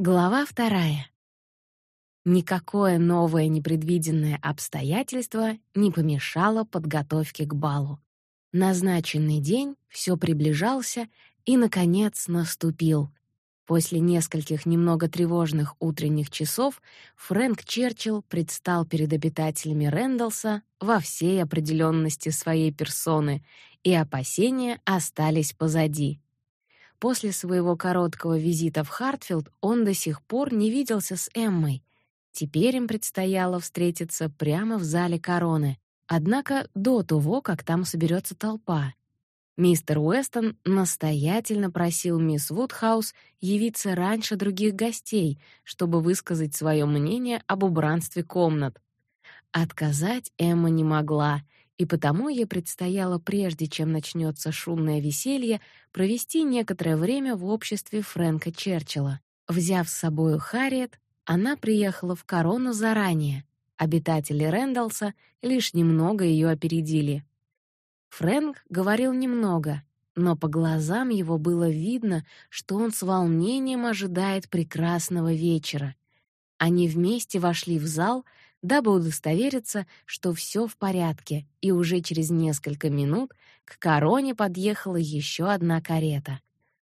Глава вторая. Никакое новое непредвиденное обстоятельство не помешало подготовке к балу. Назначенный день все приближался и наконец наступил. После нескольких немного тревожных утренних часов Фрэнк Черчилл предстал перед обитателями Рэндалса во всей определенности своей персоны, и опасения остались позади. После своего короткого визита в Хартфилд он до сих пор не виделся с Эммой. Теперь им предстояло встретиться прямо в зале Короны. Однако до того, как там соберется толпа, мистер Уэстон настоятельно просил мисс Вудхаус явиться раньше других гостей, чтобы высказать свое мнение об убранстве комнат. Отказать Эмма не могла, и потому ей предстояло, прежде чем начнется шумное веселье, провести некоторое время в обществе Фрэнка Черчилля. Взяв с собой Харриет, она приехала в Корону заранее. Обитатели Рэндалса лишь немного ее опередили. Фрэнк говорил немного, но по глазам его было видно, что он с волнением ожидает прекрасного вечера. Они вместе вошли в зал, дабы удостовериться, что все в порядке, и уже через несколько минут к короне подъехала еще одна карета.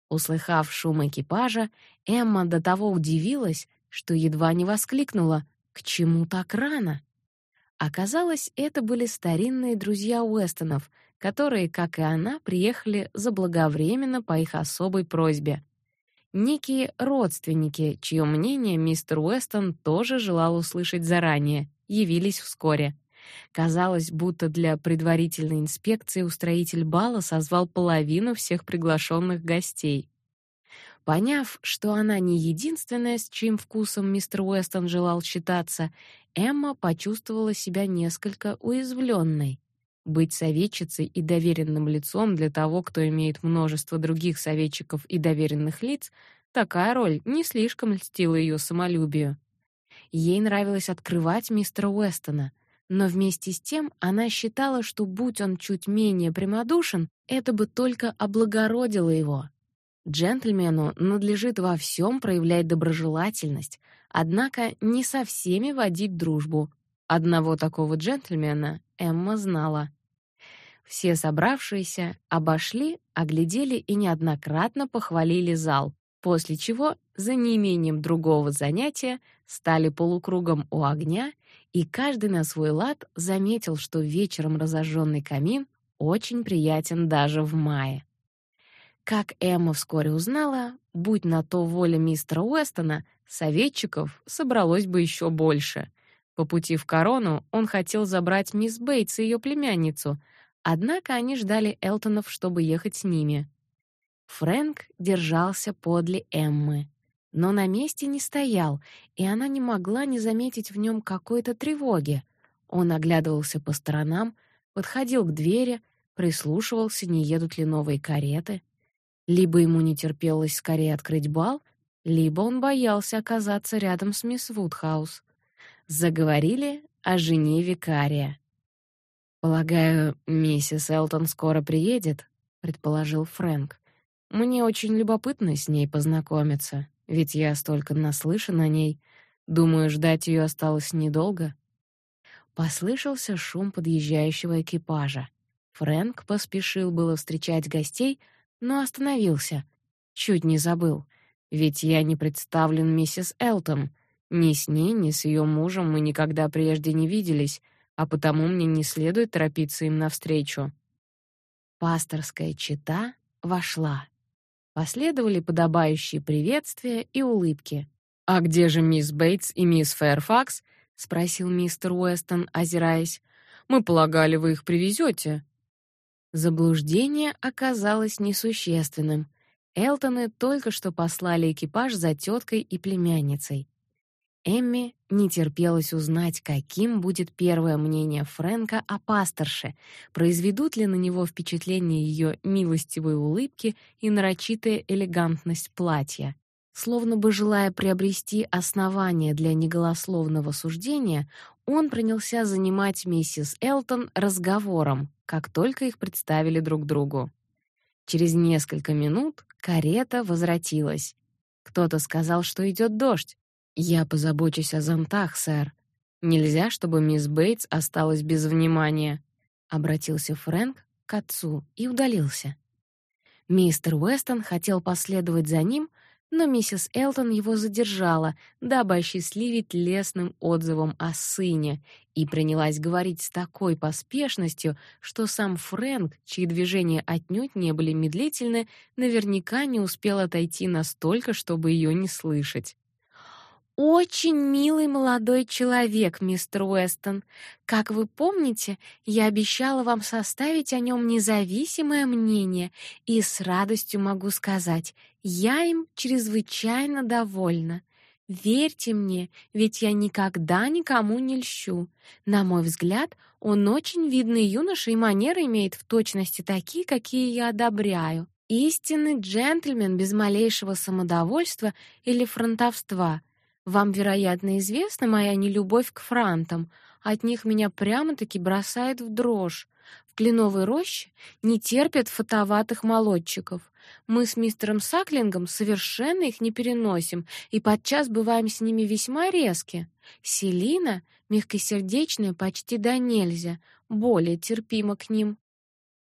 Услыхав шум экипажа, Эмма до того удивилась, что едва не воскликнула: "К чему так рано?" Оказалось, это были старинные друзья Уэстонов, которые, как и она, приехали заблаговременно по их особой просьбе некие родственники, чье мнение мистер Уэстон тоже желал услышать заранее, явились вскоре. Казалось, будто для предварительной инспекции устроитель бала созвал половину всех приглашенных гостей. Поняв, что она не единственная, с чьим вкусом мистер Уэстон желал считаться, Эмма почувствовала себя несколько уязвленной. Быть советчицей и доверенным лицом для того, кто имеет множество других советчиков и доверенных лиц, такая роль не слишком льстила ее самолюбию. Ей нравилось открывать мистера Уэстона, но вместе с тем она считала, что будь он чуть менее прямодушен, это бы только облагородило его. Джентльмену надлежит во всем проявлять доброжелательность, однако не со всеми водить дружбу, Одного такого джентльмена Эмма знала. Все собравшиеся обошли, оглядели и неоднократно похвалили зал, после чего, за неимением другого занятия, стали полукругом у огня, и каждый на свой лад заметил, что вечером разожженный камин очень приятен даже в мае. Как Эмма вскоре узнала, будь на то воля мистера Уэстона, советчиков собралось бы еще больше — по пути в Корону он хотел забрать мисс Бейтс и ее племянницу, однако они ждали Элтонов, чтобы ехать с ними. Фрэнк держался подле Эммы, но на месте не стоял, и она не могла не заметить в нем какой-то тревоги. Он оглядывался по сторонам, подходил к двери, прислушивался, не едут ли новые кареты. Либо ему не терпелось скорее открыть бал, либо он боялся оказаться рядом с мисс Вудхаус заговорили о жене викария. Полагаю, миссис Элтон скоро приедет, предположил Фрэнк. Мне очень любопытно с ней познакомиться, ведь я столько наслышан о ней. Думаю, ждать ее осталось недолго. Послышался шум подъезжающего экипажа. Фрэнк поспешил было встречать гостей, но остановился. Чуть не забыл, ведь я не представлен миссис Элтон. Ни с ней, ни с ее мужем мы никогда прежде не виделись, а потому мне не следует торопиться им навстречу. Пасторская чета вошла. Последовали подобающие приветствия и улыбки. «А где же мисс Бейтс и мисс Фэрфакс?» — спросил мистер Уэстон, озираясь. «Мы полагали, вы их привезете». Заблуждение оказалось несущественным. Элтоны только что послали экипаж за теткой и племянницей. Эмми не терпелось узнать, каким будет первое мнение Фрэнка о пасторше, произведут ли на него впечатление ее милостивые улыбки и нарочитая элегантность платья. Словно бы желая приобрести основания для неголословного суждения, он принялся занимать миссис Элтон разговором, как только их представили друг другу. Через несколько минут карета возвратилась. Кто-то сказал, что идет дождь. Я позабочусь о зонтах, сэр. Нельзя, чтобы мисс Бейтс осталась без внимания, обратился Фрэнк к отцу и удалился. Мистер Уэстон хотел последовать за ним, но миссис Элтон его задержала, дабы осчастливить лестным отзывом о сыне, и принялась говорить с такой поспешностью, что сам Фрэнк, чьи движения отнюдь не были медлительны, наверняка не успел отойти настолько, чтобы ее не слышать. Очень милый молодой человек, мистер Уэстон. Как вы помните, я обещала вам составить о нем независимое мнение, и с радостью могу сказать, я им чрезвычайно довольна. Верьте мне, ведь я никогда никому не льщу. На мой взгляд, он очень видный юноша и манеры имеет в точности такие, какие я одобряю. Истинный джентльмен без малейшего самодовольства или фронтовства — вам, вероятно, известна моя нелюбовь к франтам. От них меня прямо-таки бросает в дрожь. В кленовой роще не терпят фотоватых молодчиков. Мы с мистером Саклингом совершенно их не переносим и подчас бываем с ними весьма резки. Селина, мягкосердечная почти до нельзя, более терпима к ним.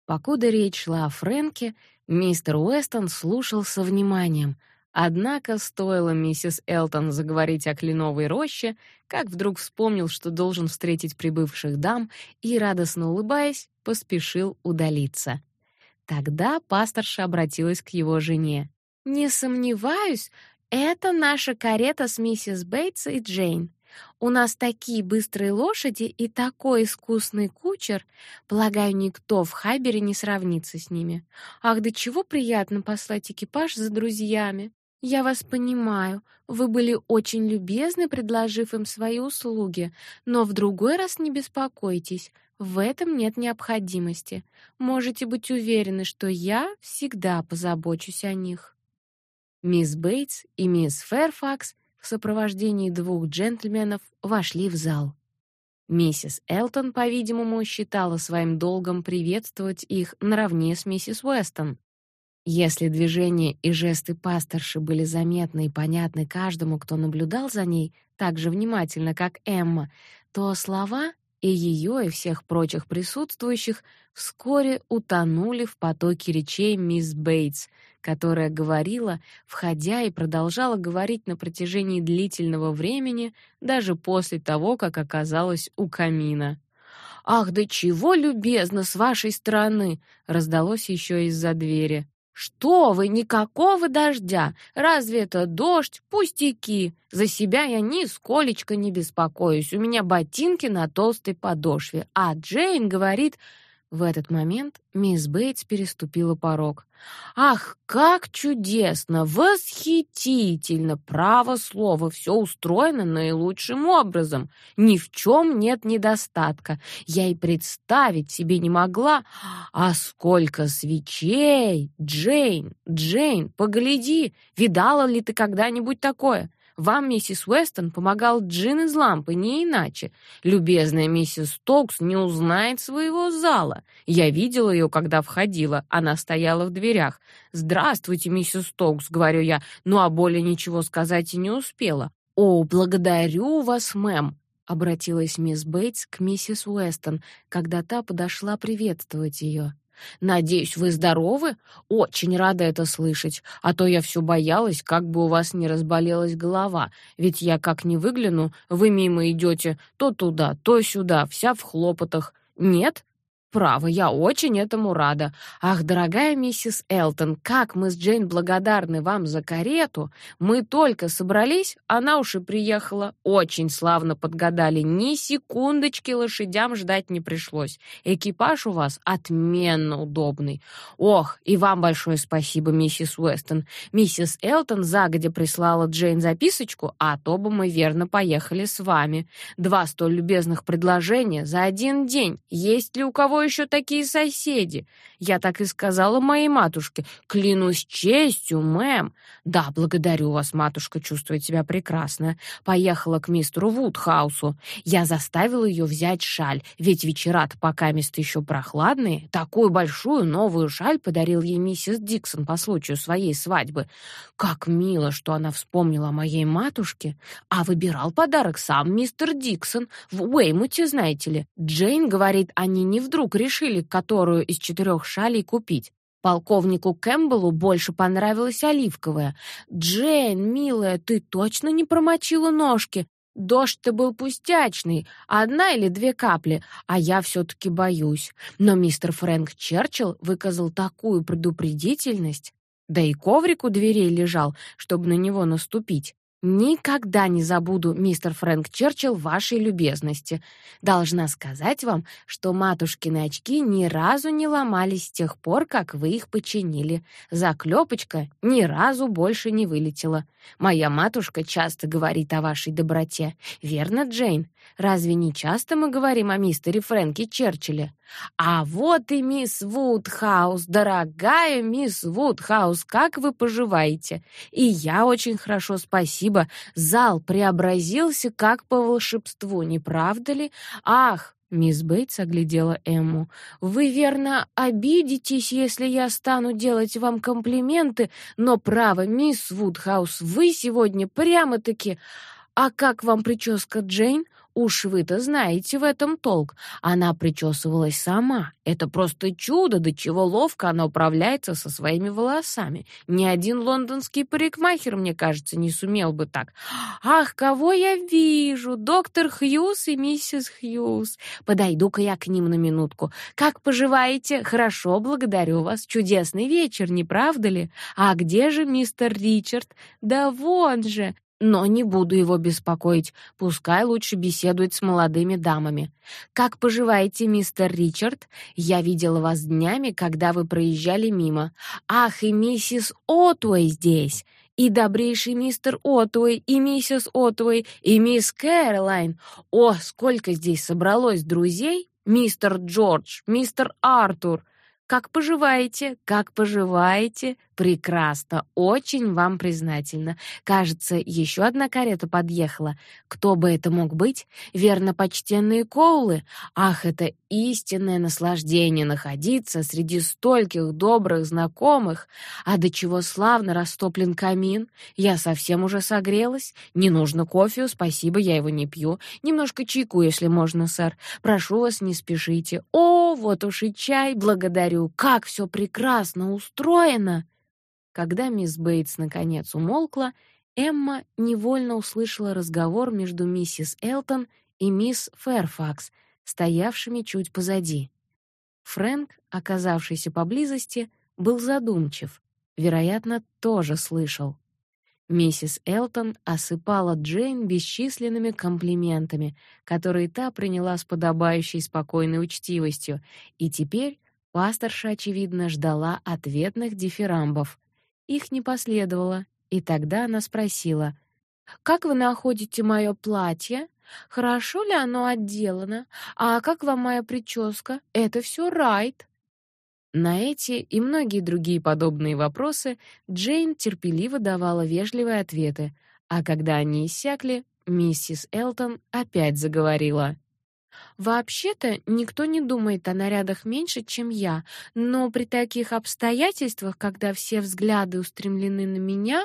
Покуда речь шла о Фрэнке, мистер Уэстон слушал со вниманием — Однако стоило миссис Элтон заговорить о кленовой роще, как вдруг вспомнил, что должен встретить прибывших дам, и радостно улыбаясь, поспешил удалиться. Тогда пасторша обратилась к его жене. Не сомневаюсь, это наша карета с миссис Бейтс и Джейн. У нас такие быстрые лошади и такой искусный кучер. Полагаю, никто в Хайбере не сравнится с ними. Ах, да чего приятно послать экипаж за друзьями. Я вас понимаю. Вы были очень любезны, предложив им свои услуги, но в другой раз не беспокойтесь. В этом нет необходимости. Можете быть уверены, что я всегда позабочусь о них. Мисс Бейтс и мисс Фэрфакс в сопровождении двух джентльменов вошли в зал. Миссис Элтон, по-видимому, считала своим долгом приветствовать их наравне с миссис Уэстон. Если движения и жесты пасторши были заметны и понятны каждому, кто наблюдал за ней так же внимательно, как Эмма, то слова и ее, и всех прочих присутствующих вскоре утонули в потоке речей мисс Бейтс, которая говорила, входя и продолжала говорить на протяжении длительного времени, даже после того, как оказалась у камина. «Ах, да чего любезно с вашей стороны!» раздалось еще из-за двери. Что вы, никакого дождя. Разве это дождь? Пустяки. За себя я нисколечко не беспокоюсь. У меня ботинки на толстой подошве. А Джейн говорит, в этот момент мисс Бейтс переступила порог. Ах, как чудесно, восхитительно, право слово, все устроено наилучшим образом. Ни в чем нет недостатка. Я и представить себе не могла, а сколько свечей! Джейн, Джейн, погляди, видала ли ты когда-нибудь такое? Вам миссис Уэстон помогал джин из лампы, не иначе. Любезная миссис Токс не узнает своего зала. Я видела ее, когда входила. Она стояла в дверях. «Здравствуйте, миссис Токс», — говорю я, ну а более ничего сказать и не успела. «О, благодарю вас, мэм», — обратилась мисс Бейтс к миссис Уэстон, когда та подошла приветствовать ее. Надеюсь, вы здоровы? Очень рада это слышать, а то я все боялась, как бы у вас не разболелась голова, ведь я как ни выгляну, вы мимо идете то туда, то сюда, вся в хлопотах. Нет? Право, я очень этому рада. Ах, дорогая миссис Элтон, как мы с Джейн благодарны вам за карету. Мы только собрались, она уж и приехала. Очень славно подгадали. Ни секундочки лошадям ждать не пришлось. Экипаж у вас отменно удобный. Ох, и вам большое спасибо, миссис Уэстон. Миссис Элтон загодя прислала Джейн записочку, а то бы мы верно поехали с вами. Два столь любезных предложения за один день. Есть ли у кого еще такие соседи? Я так и сказала моей матушке. Клянусь честью, мэм. Да, благодарю вас, матушка, чувствует себя прекрасно. Поехала к мистеру Вудхаусу. Я заставила ее взять шаль, ведь вечера-то пока место еще прохладные. Такую большую новую шаль подарил ей миссис Диксон по случаю своей свадьбы. Как мило, что она вспомнила о моей матушке, а выбирал подарок сам мистер Диксон в Уэймуте, знаете ли. Джейн говорит, они не вдруг решили, которую из четырех шалей купить. Полковнику Кэмпбеллу больше понравилась оливковая. Джейн, милая, ты точно не промочила ножки? Дождь-то был пустячный, одна или две капли, а я все таки боюсь. Но мистер Фрэнк Черчилл выказал такую предупредительность, да и коврик у дверей лежал, чтобы на него наступить. Никогда не забуду, мистер Фрэнк Черчилл, вашей любезности. Должна сказать вам, что матушкины очки ни разу не ломались с тех пор, как вы их починили. Заклепочка ни разу больше не вылетела. Моя матушка часто говорит о вашей доброте. Верно, Джейн? Разве не часто мы говорим о мистере Фрэнке Черчилле? А вот и мисс Вудхаус, дорогая мисс Вудхаус, как вы поживаете? И я очень хорошо, спасибо. Зал преобразился как по волшебству, не правда ли? Ах, мисс Бейтс оглядела Эмму. Вы верно обидитесь, если я стану делать вам комплименты, но право, мисс Вудхаус, вы сегодня прямо-таки А как вам прическа, Джейн? Уж вы-то знаете в этом толк. Она причесывалась сама. Это просто чудо, до чего ловко она управляется со своими волосами. Ни один лондонский парикмахер, мне кажется, не сумел бы так. Ах, кого я вижу? Доктор Хьюз и миссис Хьюз. Подойду-ка я к ним на минутку. Как поживаете? Хорошо, благодарю вас. Чудесный вечер, не правда ли? А где же мистер Ричард? Да вон же но не буду его беспокоить. Пускай лучше беседует с молодыми дамами. Как поживаете, мистер Ричард? Я видела вас днями, когда вы проезжали мимо. Ах, и миссис Отуэй здесь. И добрейший мистер Отуэй, и миссис Отуэй, и мисс Кэролайн. О, сколько здесь собралось друзей! Мистер Джордж, мистер Артур. Как поживаете? Как поживаете? Прекрасно, очень вам признательна. Кажется, еще одна карета подъехала. Кто бы это мог быть? Верно, почтенные Коулы. Ах, это истинное наслаждение находиться среди стольких добрых знакомых. А до чего славно растоплен камин. Я совсем уже согрелась. Не нужно кофе, спасибо, я его не пью. Немножко чайку, если можно, сэр. Прошу вас, не спешите. О, вот уж и чай, благодарю. Как все прекрасно устроено. Когда мисс Бейтс наконец умолкла, Эмма невольно услышала разговор между миссис Элтон и мисс Фэрфакс, стоявшими чуть позади. Фрэнк, оказавшийся поблизости, был задумчив, вероятно, тоже слышал. Миссис Элтон осыпала Джейн бесчисленными комплиментами, которые та приняла с подобающей спокойной учтивостью, и теперь пасторша очевидно ждала ответных дифирамбов. Их не последовало, и тогда она спросила: "Как вы находите мое платье? Хорошо ли оно отделано? А как вам моя прическа? Это все райт?" На эти и многие другие подобные вопросы Джейн терпеливо давала вежливые ответы, а когда они иссякли, миссис Элтон опять заговорила. Вообще-то никто не думает о нарядах меньше, чем я, но при таких обстоятельствах, когда все взгляды устремлены на меня,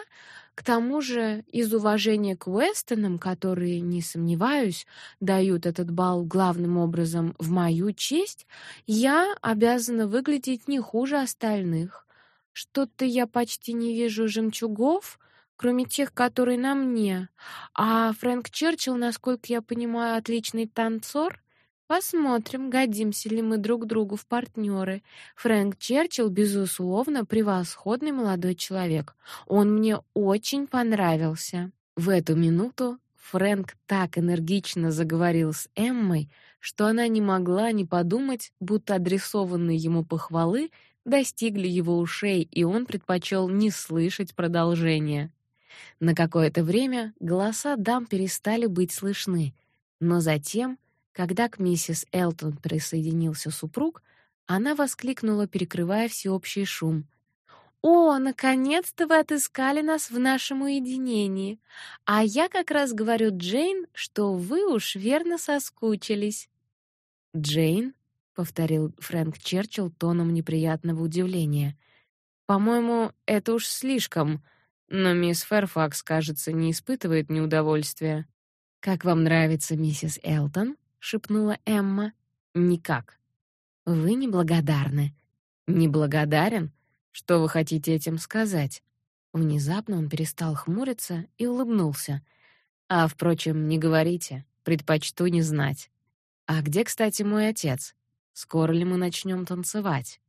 к тому же из уважения к Уэстонам, которые, не сомневаюсь, дают этот бал главным образом в мою честь, я обязана выглядеть не хуже остальных. Что-то я почти не вижу жемчугов, кроме тех, которые на мне. А Фрэнк Черчилл, насколько я понимаю, отличный танцор. Посмотрим, годимся ли мы друг другу в партнеры. Фрэнк Черчилл, безусловно, превосходный молодой человек. Он мне очень понравился. В эту минуту Фрэнк так энергично заговорил с Эммой, что она не могла не подумать, будто адресованные ему похвалы достигли его ушей, и он предпочел не слышать продолжения. На какое-то время голоса дам перестали быть слышны, но затем, когда к миссис Элтон присоединился супруг, Она воскликнула, перекрывая всеобщий шум. «О, наконец-то вы отыскали нас в нашем уединении. А я как раз говорю Джейн, что вы уж верно соскучились». «Джейн?» — повторил Фрэнк Черчилл тоном неприятного удивления. «По-моему, это уж слишком, но мисс Фэрфакс, кажется, не испытывает неудовольствия». «Как вам нравится миссис Элтон?» — шепнула Эмма. «Никак». «Вы неблагодарны». «Неблагодарен? Что вы хотите этим сказать?» Внезапно он перестал хмуриться и улыбнулся. «А, впрочем, не говорите, предпочту не знать. А где, кстати, мой отец? Скоро ли мы начнем танцевать?»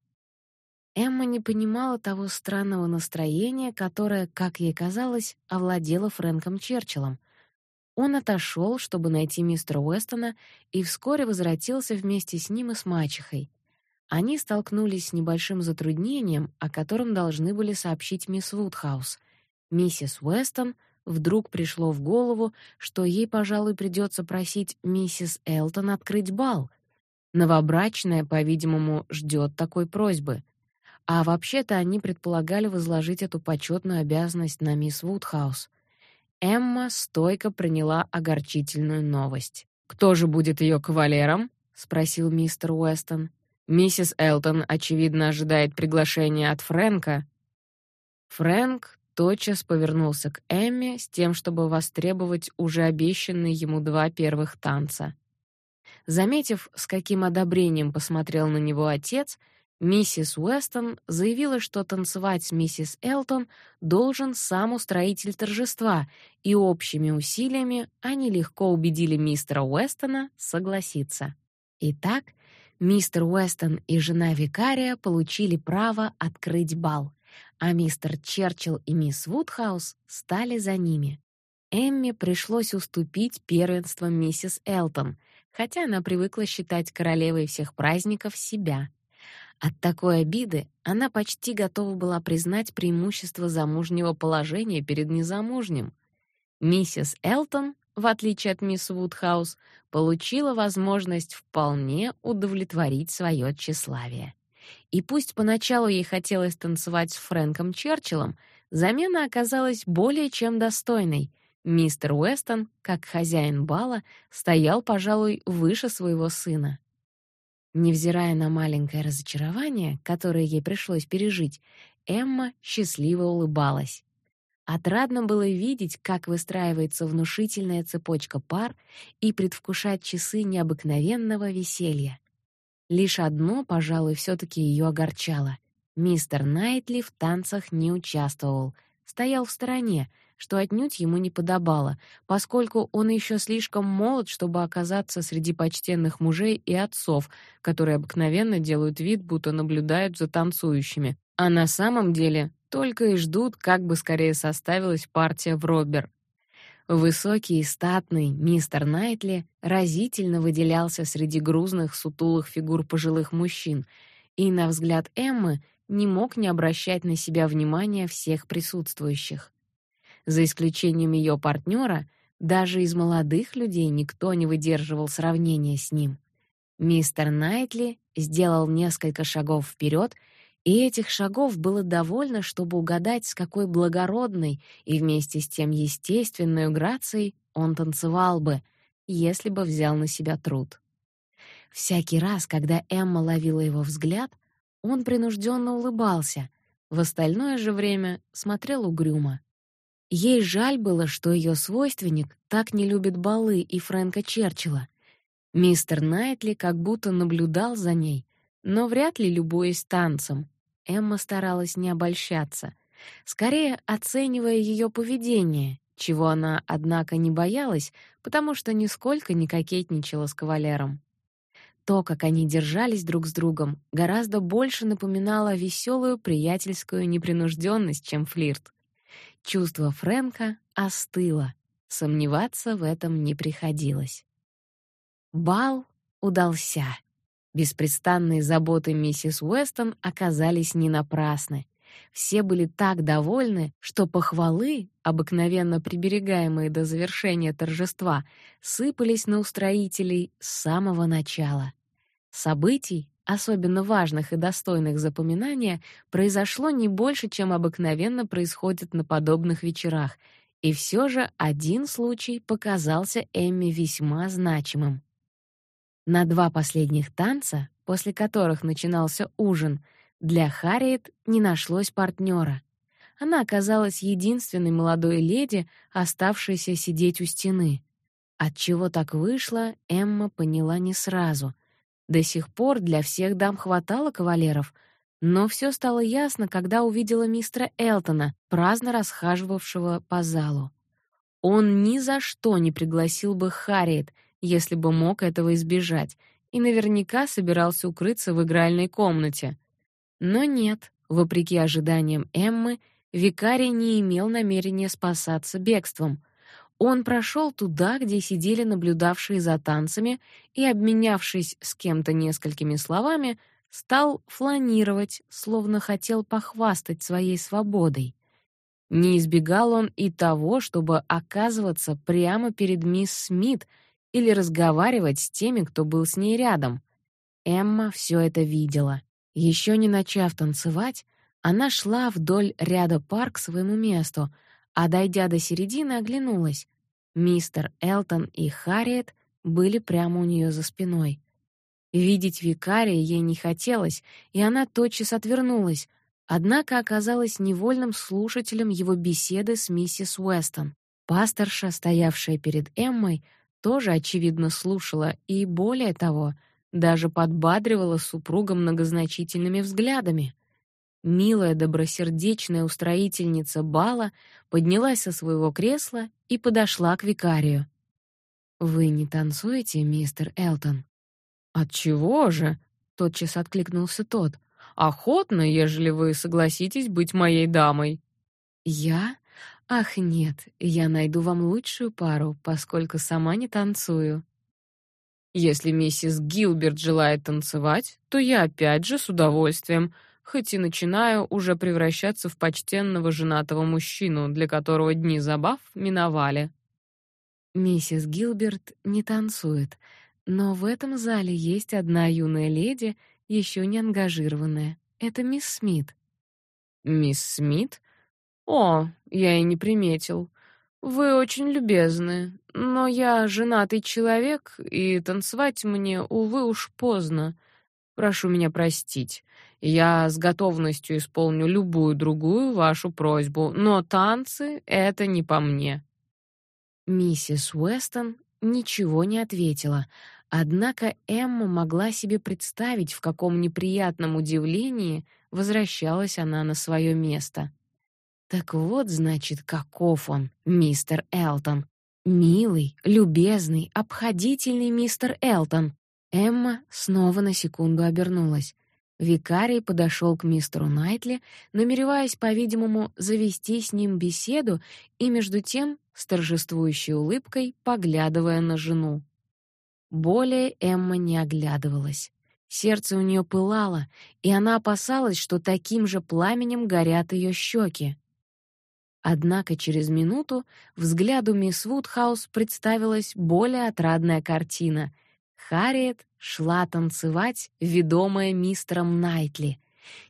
Эмма не понимала того странного настроения, которое, как ей казалось, овладело Фрэнком Черчиллом — он отошел, чтобы найти мистера Уэстона, и вскоре возвратился вместе с ним и с мачехой. Они столкнулись с небольшим затруднением, о котором должны были сообщить мисс Вудхаус. Миссис Уэстон вдруг пришло в голову, что ей, пожалуй, придется просить миссис Элтон открыть бал. Новобрачная, по-видимому, ждет такой просьбы. А вообще-то они предполагали возложить эту почетную обязанность на мисс Вудхаус — Эмма стойко приняла огорчительную новость. «Кто же будет ее кавалером?» — спросил мистер Уэстон. «Миссис Элтон, очевидно, ожидает приглашения от Фрэнка». Фрэнк тотчас повернулся к Эмме с тем, чтобы востребовать уже обещанные ему два первых танца. Заметив, с каким одобрением посмотрел на него отец, Миссис Уэстон заявила, что танцевать с миссис Элтон должен сам устроитель торжества, и общими усилиями они легко убедили мистера Уэстона согласиться. Итак, мистер Уэстон и жена викария получили право открыть бал, а мистер Черчилл и мисс Вудхаус стали за ними. Эмме пришлось уступить первенство миссис Элтон, хотя она привыкла считать королевой всех праздников себя — от такой обиды она почти готова была признать преимущество замужнего положения перед незамужним. Миссис Элтон, в отличие от мисс Вудхаус, получила возможность вполне удовлетворить свое тщеславие. И пусть поначалу ей хотелось танцевать с Фрэнком Черчиллом, замена оказалась более чем достойной. Мистер Уэстон, как хозяин бала, стоял, пожалуй, выше своего сына. Невзирая на маленькое разочарование, которое ей пришлось пережить, Эмма счастливо улыбалась. Отрадно было видеть, как выстраивается внушительная цепочка пар и предвкушать часы необыкновенного веселья. Лишь одно, пожалуй, все таки ее огорчало. Мистер Найтли в танцах не участвовал, стоял в стороне, что отнюдь ему не подобало, поскольку он еще слишком молод, чтобы оказаться среди почтенных мужей и отцов, которые обыкновенно делают вид, будто наблюдают за танцующими, а на самом деле только и ждут, как бы скорее составилась партия в робер. Высокий и статный мистер Найтли разительно выделялся среди грузных, сутулых фигур пожилых мужчин, и на взгляд Эммы не мог не обращать на себя внимания всех присутствующих. За исключением ее партнера, даже из молодых людей никто не выдерживал сравнения с ним. Мистер Найтли сделал несколько шагов вперед, и этих шагов было довольно, чтобы угадать, с какой благородной и вместе с тем естественной грацией он танцевал бы, если бы взял на себя труд. Всякий раз, когда Эмма ловила его взгляд, он принужденно улыбался, в остальное же время смотрел угрюмо. Ей жаль было, что ее свойственник так не любит балы и Фрэнка Черчилля. Мистер Найтли как будто наблюдал за ней, но вряд ли любуясь танцем. Эмма старалась не обольщаться, скорее оценивая ее поведение, чего она, однако, не боялась, потому что нисколько не кокетничала с кавалером. То, как они держались друг с другом, гораздо больше напоминало веселую приятельскую непринужденность, чем флирт. Чувство Фрэнка остыло. Сомневаться в этом не приходилось. Бал удался. Беспрестанные заботы миссис Уэстон оказались не напрасны. Все были так довольны, что похвалы, обыкновенно приберегаемые до завершения торжества, сыпались на устроителей с самого начала. Событий, особенно важных и достойных запоминания, произошло не больше, чем обыкновенно происходит на подобных вечерах, и все же один случай показался Эмми весьма значимым. На два последних танца, после которых начинался ужин, для Харриет не нашлось партнера. Она оказалась единственной молодой леди, оставшейся сидеть у стены. От чего так вышло, Эмма поняла не сразу. До сих пор для всех дам хватало кавалеров, но все стало ясно, когда увидела мистера Элтона, праздно расхаживавшего по залу. Он ни за что не пригласил бы Харриет, если бы мог этого избежать, и наверняка собирался укрыться в игральной комнате. Но нет, вопреки ожиданиям Эммы, викарий не имел намерения спасаться бегством. Он прошел туда, где сидели наблюдавшие за танцами, и, обменявшись с кем-то несколькими словами, стал фланировать, словно хотел похвастать своей свободой. Не избегал он и того, чтобы оказываться прямо перед мисс Смит или разговаривать с теми, кто был с ней рядом. Эмма все это видела. Еще не начав танцевать, она шла вдоль ряда пар к своему месту, а дойдя до середины, оглянулась. Мистер Элтон и Харриет были прямо у нее за спиной. Видеть викария ей не хотелось, и она тотчас отвернулась, однако оказалась невольным слушателем его беседы с миссис Уэстон. Пасторша, стоявшая перед Эммой, тоже очевидно слушала и более того, даже подбадривала супруга многозначительными взглядами. Милая, добросердечная устроительница бала поднялась со своего кресла и подошла к викарию. Вы не танцуете, мистер Элтон? От чего же? тотчас откликнулся тот. Охотно, ежели вы согласитесь быть моей дамой. Я? Ах, нет, я найду вам лучшую пару, поскольку сама не танцую. Если миссис Гилберт желает танцевать, то я опять же с удовольствием, хоть и начинаю уже превращаться в почтенного женатого мужчину, для которого дни забав миновали. Миссис Гилберт не танцует, но в этом зале есть одна юная леди, еще не ангажированная. Это мисс Смит. Мисс Смит? О, я и не приметил. Вы очень любезны, но я женатый человек, и танцевать мне увы уж поздно. Прошу меня простить. Я с готовностью исполню любую другую вашу просьбу, но танцы это не по мне. Миссис Уэстон ничего не ответила, однако Эмма могла себе представить, в каком неприятном удивлении возвращалась она на свое место. Так вот, значит, каков он, мистер Элтон. Милый, любезный, обходительный мистер Элтон. Эмма снова на секунду обернулась. Викарий подошел к мистеру Найтли, намереваясь, по-видимому, завести с ним беседу и между тем с торжествующей улыбкой поглядывая на жену. Более Эмма не оглядывалась. Сердце у нее пылало, и она опасалась, что таким же пламенем горят ее щеки. Однако через минуту взгляду мисс Вудхаус представилась более отрадная картина. Харриет шла танцевать, ведомая мистером Найтли.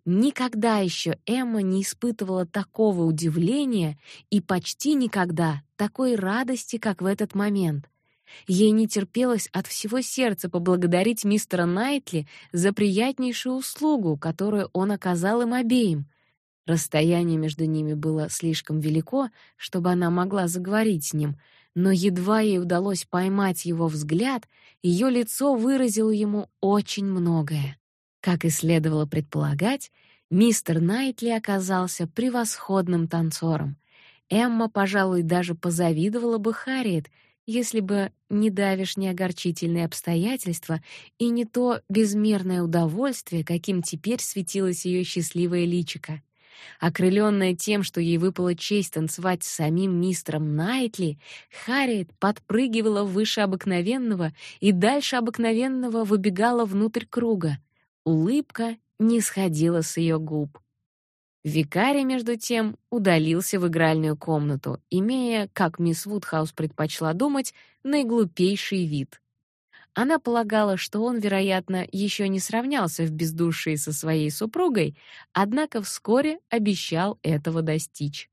Никогда еще Эмма не испытывала такого удивления и почти никогда такой радости, как в этот момент. Ей не терпелось от всего сердца поблагодарить мистера Найтли за приятнейшую услугу, которую он оказал им обеим. Расстояние между ними было слишком велико, чтобы она могла заговорить с ним, но едва ей удалось поймать его взгляд, ее лицо выразило ему очень многое. Как и следовало предполагать, мистер Найтли оказался превосходным танцором. Эмма, пожалуй, даже позавидовала бы Харриет, если бы не давешние огорчительные обстоятельства и не то безмерное удовольствие, каким теперь светилось ее счастливое личико. Окрыленная тем, что ей выпала честь танцевать с самим мистером Найтли, Харриет подпрыгивала выше обыкновенного и дальше обыкновенного выбегала внутрь круга. Улыбка не сходила с ее губ. Викарий, между тем, удалился в игральную комнату, имея, как мисс Вудхаус предпочла думать, наиглупейший вид. Она полагала, что он, вероятно, еще не сравнялся в бездушии со своей супругой, однако вскоре обещал этого достичь.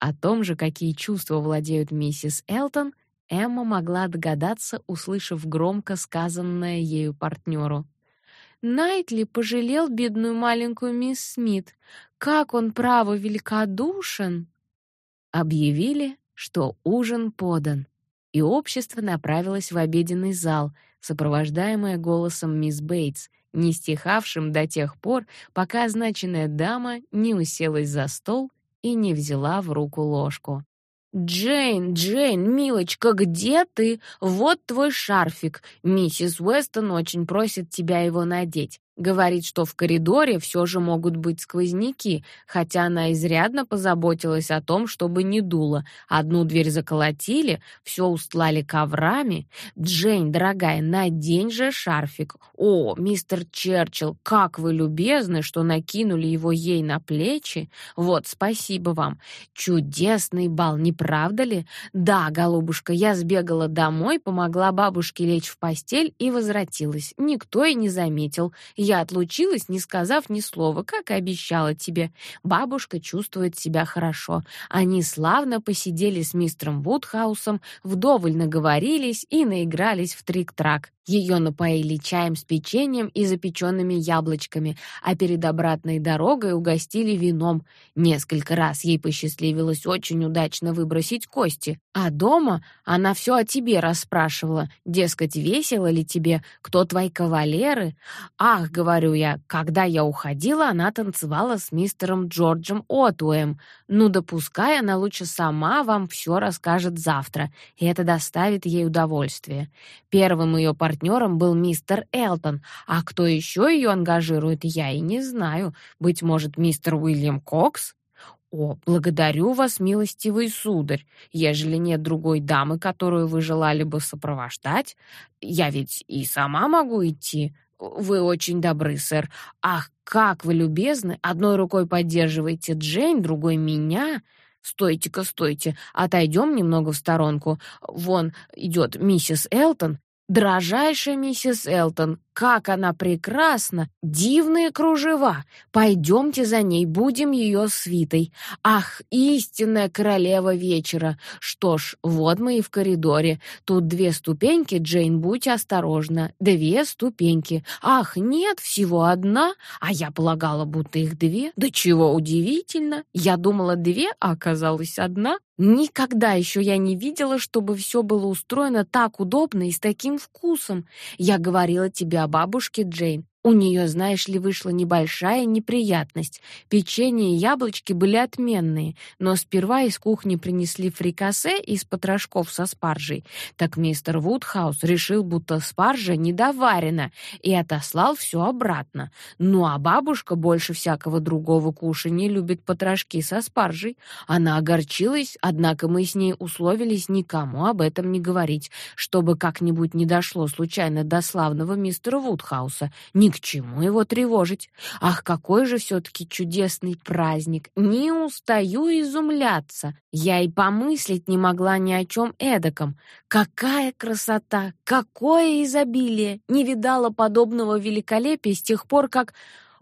О том же, какие чувства владеют миссис Элтон, Эмма могла догадаться, услышав громко сказанное ею партнеру. Найтли пожалел бедную маленькую мисс Смит. Как он право великодушен. Объявили, что ужин подан, и общество направилось в обеденный зал, сопровождаемое голосом мисс Бейтс, не стихавшим до тех пор, пока означенная дама не уселась за стол и не взяла в руку ложку. «Джейн, Джейн, милочка, где ты? Вот твой шарфик. Миссис Уэстон очень просит тебя его надеть. Говорит, что в коридоре все же могут быть сквозняки, хотя она изрядно позаботилась о том, чтобы не дуло. Одну дверь заколотили, все устлали коврами. Джейн, дорогая, надень же шарфик. О, мистер Черчилл, как вы любезны, что накинули его ей на плечи. Вот, спасибо вам. Чудесный бал, не правда ли? Да, голубушка, я сбегала домой, помогла бабушке лечь в постель и возвратилась. Никто и не заметил. Отлучилась, не сказав ни слова, как и обещала тебе. Бабушка чувствует себя хорошо. Они славно посидели с мистером Вудхаусом, вдоволь наговорились и наигрались в трик-трак. Ее напоили чаем с печеньем и запеченными яблочками, а перед обратной дорогой угостили вином. Несколько раз ей посчастливилось очень удачно выбросить кости, а дома она все о тебе расспрашивала, дескать, весело ли тебе, кто твои кавалеры. Ах, говорю я, когда я уходила, она танцевала с мистером Джорджем Отуэм. Ну, допускай, она лучше сама вам все расскажет завтра, и это доставит ей удовольствие. Первым ее партнером был мистер Элтон, а кто еще ее ангажирует, я и не знаю. Быть может, мистер Уильям Кокс? О, благодарю вас, милостивый сударь. Ежели нет другой дамы, которую вы желали бы сопровождать, я ведь и сама могу идти. Вы очень добры, сэр. Ах, как вы любезны! Одной рукой поддерживаете Джейн, другой меня. Стойте-ка, стойте. Отойдем немного в сторонку. Вон идет миссис Элтон. Дрожайшая миссис Элтон, как она прекрасна! Дивные кружева! Пойдемте за ней, будем ее свитой. Ах, истинная королева вечера! Что ж, вот мы и в коридоре. Тут две ступеньки, Джейн, будь осторожна. Две ступеньки. Ах, нет, всего одна. А я полагала, будто их две. Да чего удивительно. Я думала две, а оказалась одна. Никогда еще я не видела, чтобы все было устроено так удобно и с таким вкусом. Я говорила тебе бабушке Джейн. У нее, знаешь ли, вышла небольшая неприятность. Печенье и яблочки были отменные, но сперва из кухни принесли фрикасе из потрошков со спаржей. Так мистер Вудхаус решил, будто спаржа недоварена, и отослал все обратно. Ну а бабушка больше всякого другого кушанья любит потрошки со спаржей. Она огорчилась, однако мы с ней условились никому об этом не говорить, чтобы как-нибудь не дошло случайно до славного мистера Вудхауса. Ни к чему его тревожить. Ах, какой же все таки чудесный праздник. Не устаю изумляться. Я и помыслить не могла ни о чем эдаком. Какая красота, какое изобилие. Не видала подобного великолепия с тех пор, как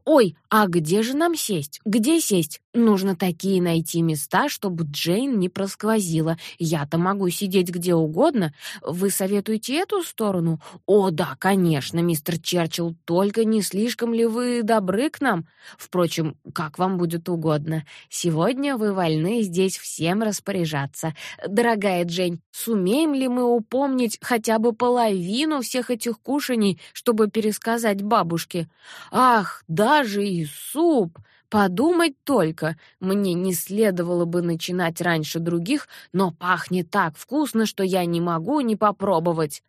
Ой, а где же нам сесть? Где сесть? Нужно такие найти места, чтобы Джейн не просквозила. Я-то могу сидеть где угодно. Вы советуете эту сторону? О, да, конечно, мистер Черчилл, только не слишком ли вы добры к нам? Впрочем, как вам будет угодно. Сегодня вы вольны здесь всем распоряжаться. Дорогая Джейн, сумеем ли мы упомнить хотя бы половину всех этих кушаний, чтобы пересказать бабушке? Ах, даже и суп! Подумать только, мне не следовало бы начинать раньше других, но пахнет так вкусно, что я не могу не попробовать.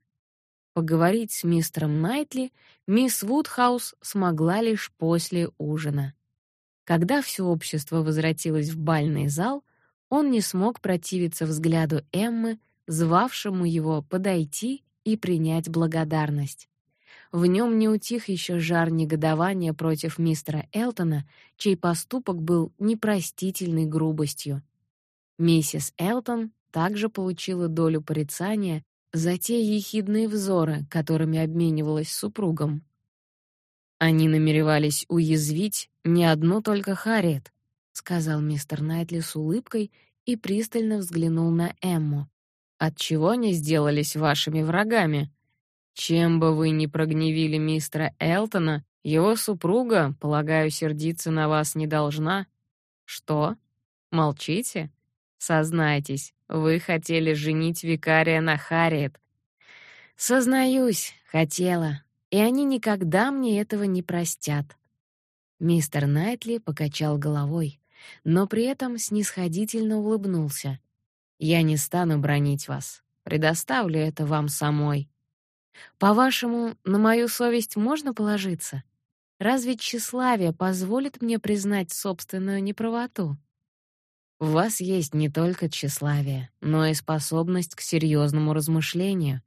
Поговорить с мистером Найтли мисс Вудхаус смогла лишь после ужина. Когда все общество возвратилось в бальный зал, он не смог противиться взгляду Эммы, звавшему его подойти и принять благодарность. В нем не утих еще жар негодования против мистера Элтона, чей поступок был непростительной грубостью. Миссис Элтон также получила долю порицания за те ехидные взоры, которыми обменивалась с супругом. Они намеревались уязвить не одну только Харриет, сказал мистер Найтли с улыбкой и пристально взглянул на Эмму. Отчего они сделались вашими врагами? Чем бы вы ни прогневили мистера Элтона, его супруга, полагаю, сердиться на вас не должна. Что? Молчите? Сознайтесь, вы хотели женить викария на Харриет. Сознаюсь, хотела, и они никогда мне этого не простят. Мистер Найтли покачал головой, но при этом снисходительно улыбнулся. Я не стану бронить вас. Предоставлю это вам самой. По-вашему, на мою совесть можно положиться? Разве тщеславие позволит мне признать собственную неправоту? В вас есть не только тщеславие, но и способность к серьезному размышлению.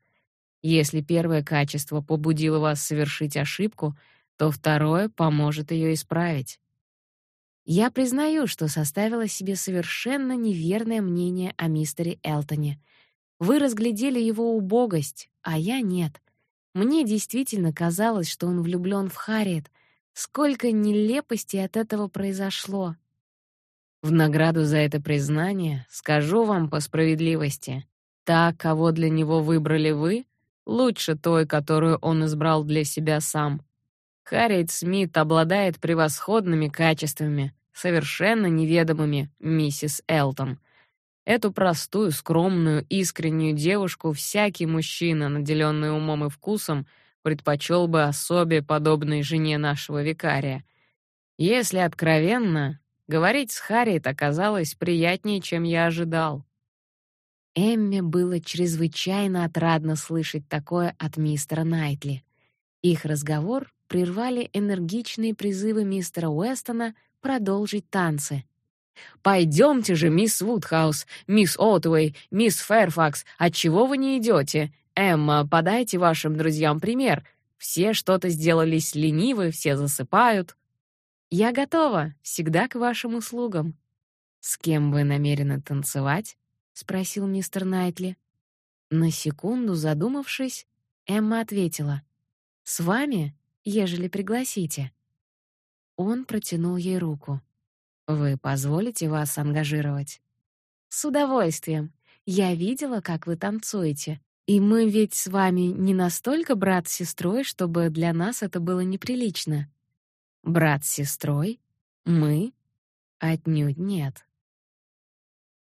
Если первое качество побудило вас совершить ошибку, то второе поможет ее исправить. Я признаю, что составила себе совершенно неверное мнение о мистере Элтоне. Вы разглядели его убогость, а я нет. Мне действительно казалось, что он влюблён в Харриет. Сколько нелепостей от этого произошло. В награду за это признание скажу вам по справедливости: та, кого для него выбрали вы, лучше той, которую он избрал для себя сам. Харриет Смит обладает превосходными качествами, совершенно неведомыми миссис Элтон. Эту простую, скромную, искреннюю девушку всякий мужчина, наделенный умом и вкусом, предпочел бы особе, подобной жене нашего викария. Если откровенно, говорить с Харриет оказалось приятнее, чем я ожидал. Эмме было чрезвычайно отрадно слышать такое от мистера Найтли. Их разговор прервали энергичные призывы мистера Уэстона продолжить танцы. Пойдемте же, мисс Вудхаус, мисс Отуэй, мисс Фэрфакс, отчего вы не идете? Эмма, подайте вашим друзьям пример. Все что-то сделались ленивы, все засыпают. Я готова, всегда к вашим услугам. С кем вы намерены танцевать? спросил мистер Найтли. На секунду задумавшись, Эмма ответила: "С вами, ежели пригласите". Он протянул ей руку. Вы позволите вас ангажировать? С удовольствием. Я видела, как вы танцуете. И мы ведь с вами не настолько брат с сестрой, чтобы для нас это было неприлично. Брат с сестрой? Мы? Отнюдь нет.